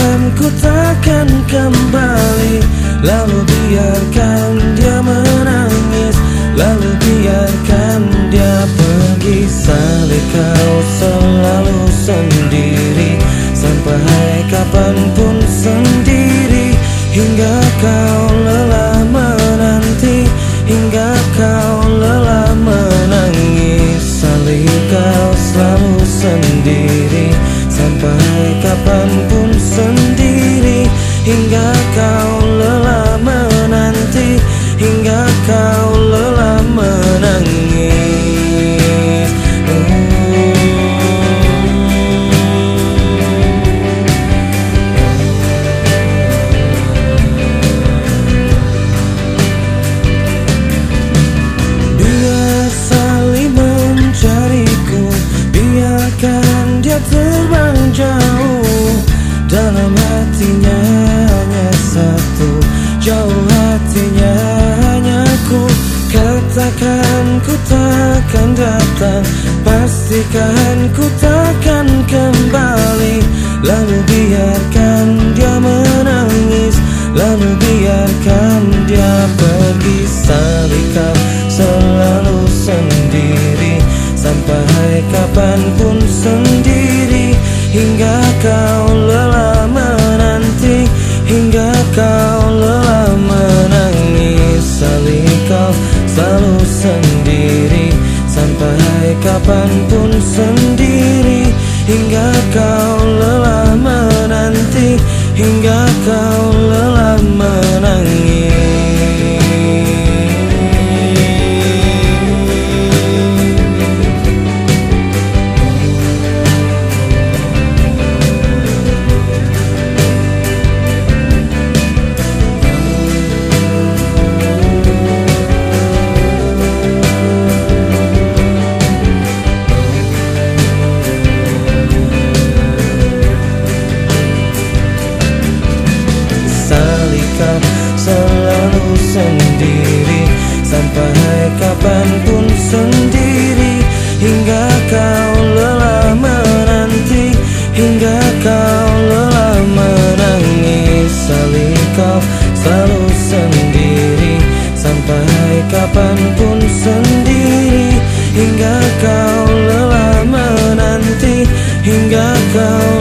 Pastikan ku takkan kembali. Lalu biarkan dia menangis. Lalu biarkan dia pergi. Salih kau selalu sendiri. Sampai kapan pun sendiri. Hingga kau lelah menanti. Hingga kau lelah menangis. Salih kau selalu sendiri. Sampai kapan pun Hingga kau lelah menanti Hingga kau lelah menangis. Biar saling mencariku Biarkan dia terbang jauh Jauh hatinya hanya ku Katakan ku takkan datang. Pastikan ku takkan kembali. Lalu biarkan dia menangis. Lalu biarkan dia pergi. Kau selalu sendiri. Sampai kapan pun sendiri. Hingga kau sendiri Sampai kapan pun sendiri. Hingga kau lelah menanti Hingga kau lelah menangis sendiri Sampai kapan pun sendiri. Hingga kau lelah menanti Hingga kau